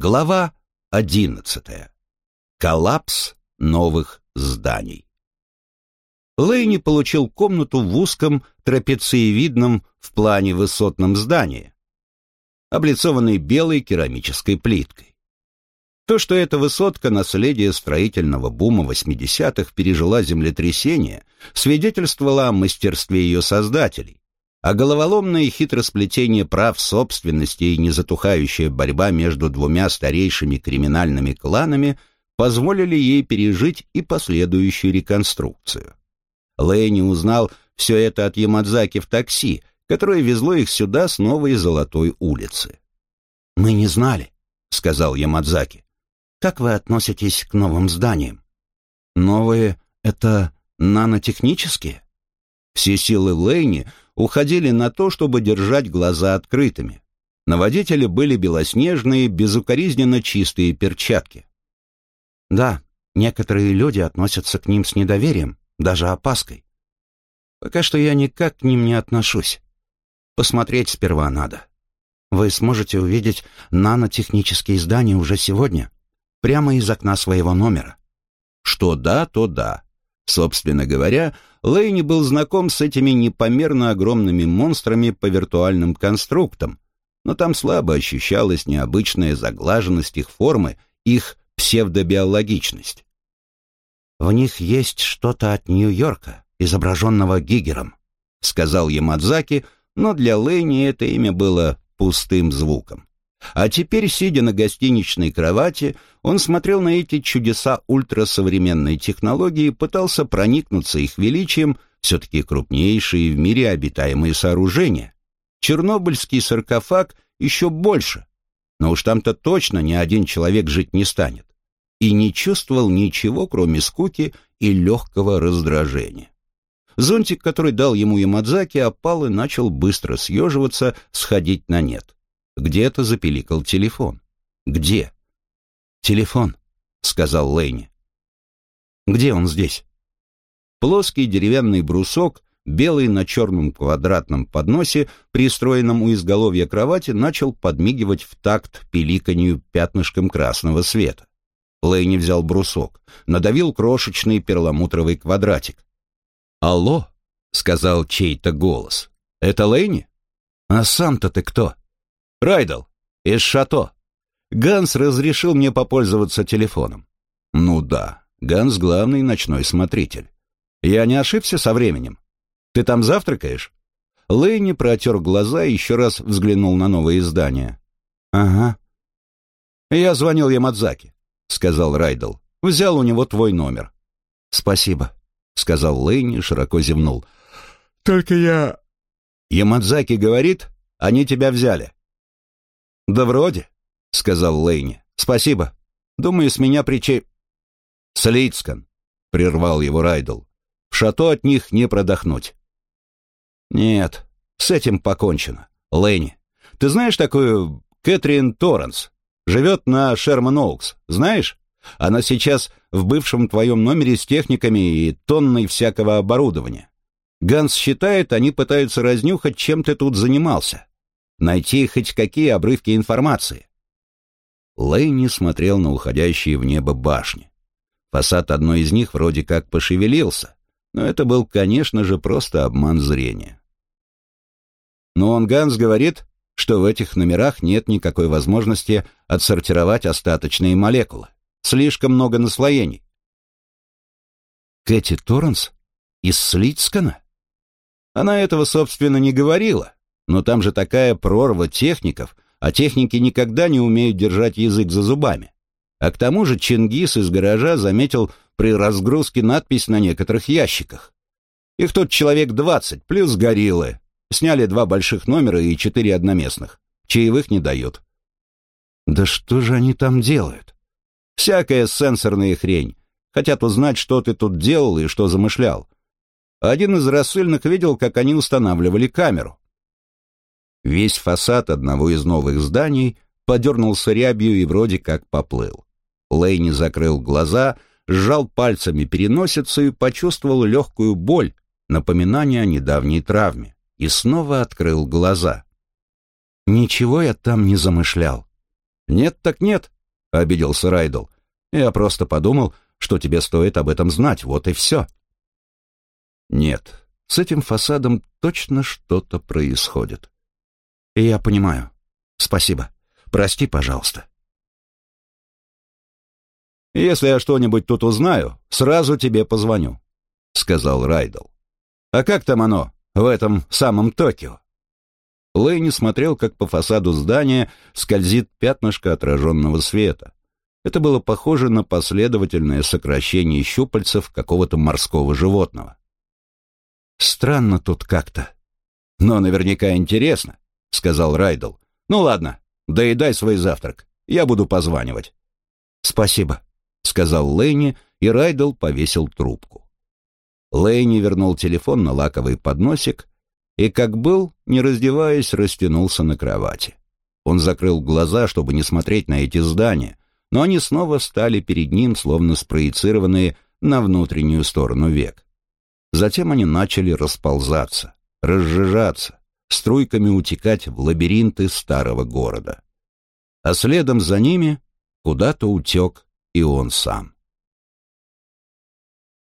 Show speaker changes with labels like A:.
A: Глава одиннадцатая. Коллапс новых зданий. Лэйни получил комнату в узком трапециевидном в плане высотном здании, облицованной белой керамической плиткой. То, что эта высотка наследие строительного бума 80-х пережила землетрясение, свидетельствовало о мастерстве ее создателей, а головоломное хитросплетение прав собственности и незатухающая борьба между двумя старейшими криминальными кланами позволили ей пережить и последующую реконструкцию. Лэйни узнал все это от Ямадзаки в такси, которое везло их сюда с новой Золотой улицы.
B: «Мы не знали», — сказал Ямадзаки.
A: «Как вы относитесь к новым зданиям?»
B: «Новые — это нанотехнические?»
A: Все силы Лэйни уходили на то, чтобы держать глаза открытыми. На водителе были белоснежные, безукоризненно чистые перчатки.
B: Да, некоторые люди относятся к ним с недоверием, даже опаской. Пока что я никак к ним не отношусь. Посмотреть сперва надо. Вы сможете увидеть нанотехнические здания уже сегодня, прямо из окна своего номера.
A: Что да, то да. Собственно говоря, Лейни был знаком с этими непомерно огромными монстрами по виртуальным конструктам, но там слабо ощущалась необычная заглаженность их формы, их псевдобиологичность.
B: «В них есть что-то от Нью-Йорка, изображенного Гигером», — сказал Ямадзаки, но для Лэйни это имя было пустым звуком. А теперь, сидя на гостиничной кровати, он смотрел на эти чудеса ультрасовременной технологии пытался проникнуться их величием, все-таки крупнейшие в мире обитаемые сооружения. Чернобыльский саркофаг еще больше, но уж там-то точно ни один человек жить не станет. И не чувствовал ничего, кроме скуки и легкого раздражения. Зонтик, который дал ему Ямадзаки, опал и начал быстро съеживаться, сходить на нет. Где-то запеликал телефон. Где? «Телефон», — сказал Лэйни. «Где он здесь?»
A: Плоский деревянный брусок, белый на черном квадратном подносе, пристроенном у изголовья кровати, начал подмигивать в такт пиликанью пятнышком красного света. Лэйни взял брусок, надавил крошечный перламутровый квадратик. «Алло», — сказал чей-то голос. «Это Лэйни?»
B: «А сам-то ты кто?»
A: Райдл, из Шато. Ганс разрешил мне попользоваться телефоном. Ну да, Ганс главный ночной смотритель. Я не ошибся со временем? Ты там завтракаешь? Лэйни протер глаза и еще раз взглянул на новое издание.
B: «Ага».
A: «Я звонил Ямадзаки», — сказал Райдл. «Взял у него твой номер».
B: «Спасибо», —
A: сказал Лэйни, широко зевнул.
B: «Только я...»
A: «Ямадзаки говорит, они тебя взяли». «Да вроде», — сказал Лейни. «Спасибо. Думаю, с меня причей...» «Слицкан», — прервал его Райдл. «В шато от них не продохнуть». «Нет, с этим покончено. Лейни, ты знаешь такую Кэтрин Торренс? Живет на Шерман-Оукс, знаешь? Она сейчас в бывшем твоем номере с техниками и тонной всякого оборудования. Ганс считает, они пытаются разнюхать, чем ты тут занимался найти хоть какие обрывки информации. Лэйни смотрел на уходящие в небо башни. Фасад одной из них вроде как пошевелился, но это был, конечно же, просто обман зрения. Но он Ганс говорит, что в этих номерах нет никакой возможности отсортировать остаточные молекулы. Слишком много наслоений.
B: Кэти Торренс? Из Слицкана?
A: Она этого, собственно, не говорила, но там же такая прорва техников, а техники никогда не умеют держать язык за зубами. А к тому же Чингис из гаража заметил при разгрузке надпись на некоторых ящиках. Их тут человек двадцать, плюс гориллы. Сняли два больших номера и четыре одноместных. Чаевых не дают.
B: Да что же они там делают?
A: Всякая сенсорная хрень. Хотят узнать, что ты тут делал и что замышлял. Один из рассыльных видел, как они устанавливали камеру. Весь фасад одного из новых зданий подернулся рябью и вроде как поплыл. Лейни закрыл глаза, сжал пальцами переносицу и почувствовал легкую боль, напоминание о недавней травме, и снова открыл глаза.
B: Ничего я там не замышлял.
A: «Нет так нет», — обиделся Райдл. «Я просто подумал, что тебе стоит об этом знать, вот и все». Нет, с этим фасадом точно что-то происходит. Я понимаю. Спасибо. Прости, пожалуйста. «Если я что-нибудь тут узнаю, сразу тебе позвоню», — сказал Райдл. «А как там оно, в этом самом Токио?» Лэйни смотрел, как по фасаду здания скользит пятнышко отраженного света. Это было похоже на последовательное сокращение щупальцев какого-то морского животного. «Странно тут как-то». «Но наверняка интересно», — сказал Райдл. «Ну ладно, доедай свой завтрак. Я буду позванивать». «Спасибо», — сказал Лэйни, и Райдл повесил трубку. Лэйни вернул телефон на лаковый подносик и, как был, не раздеваясь, растянулся на кровати. Он закрыл глаза, чтобы не смотреть на эти здания, но они снова стали перед ним, словно спроецированные на внутреннюю сторону век. Затем они начали расползаться, разжижаться, струйками утекать в лабиринты старого города. А следом за ними куда-то утек и он сам.